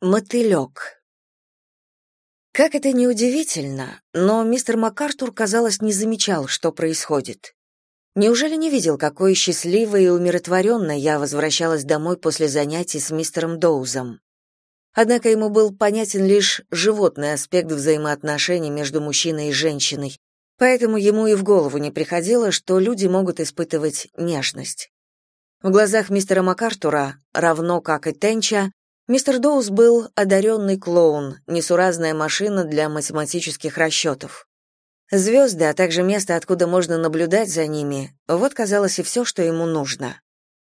Мотылек. Как это ни удивительно, но мистер МакАртур, казалось, не замечал, что происходит. Неужели не видел, какой счастливой и умиротворенной я возвращалась домой после занятий с мистером Доузом? Однако ему был понятен лишь животный аспект взаимоотношений между мужчиной и женщиной, поэтому ему и в голову не приходило, что люди могут испытывать нежность. В глазах мистера МакАртура, равно как и Тенча, Мистер Доус был одаренный клоун, несуразная машина для математических расчетов. Звезды, а также место, откуда можно наблюдать за ними, вот казалось и все, что ему нужно.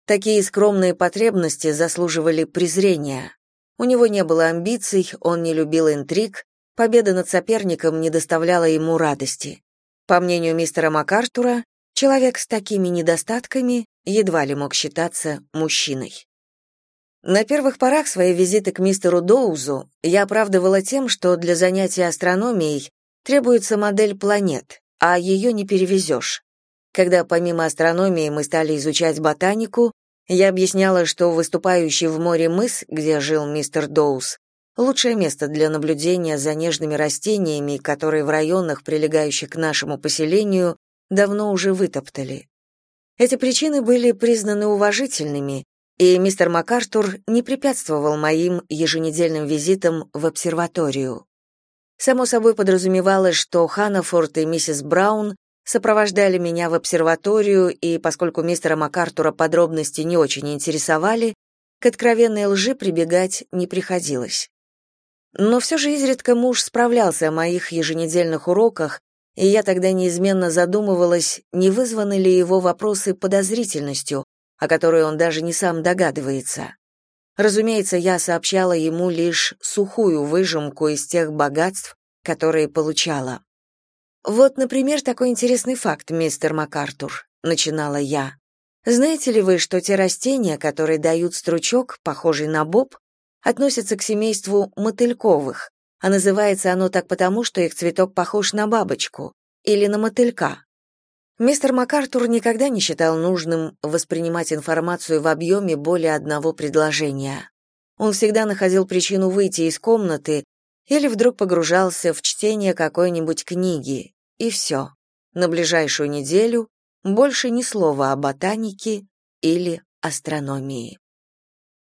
Такие скромные потребности заслуживали презрения. У него не было амбиций, он не любил интриг, победа над соперником не доставляла ему радости. По мнению мистера МакАртура, человек с такими недостатками едва ли мог считаться мужчиной. На первых порах своей визиты к мистеру Доузу я оправдывала тем, что для занятия астрономией требуется модель планет, а ее не перевезешь. Когда помимо астрономии мы стали изучать ботанику, я объясняла, что выступающий в море мыс, где жил мистер Доуз, лучшее место для наблюдения за нежными растениями, которые в районах, прилегающих к нашему поселению, давно уже вытоптали. Эти причины были признаны уважительными, и мистер МакАртур не препятствовал моим еженедельным визитам в обсерваторию. Само собой подразумевалось, что Ханнафорд и миссис Браун сопровождали меня в обсерваторию, и поскольку мистера МакАртура подробности не очень интересовали, к откровенной лжи прибегать не приходилось. Но все же изредка муж справлялся о моих еженедельных уроках, и я тогда неизменно задумывалась, не вызваны ли его вопросы подозрительностью, о которой он даже не сам догадывается. Разумеется, я сообщала ему лишь сухую выжимку из тех богатств, которые получала. «Вот, например, такой интересный факт, мистер МакАртур», — начинала я. «Знаете ли вы, что те растения, которые дают стручок, похожий на боб, относятся к семейству мотыльковых, а называется оно так потому, что их цветок похож на бабочку или на мотылька. Мистер МакАртур никогда не считал нужным воспринимать информацию в объеме более одного предложения. Он всегда находил причину выйти из комнаты или вдруг погружался в чтение какой-нибудь книги, и все. На ближайшую неделю больше ни слова о ботанике или астрономии.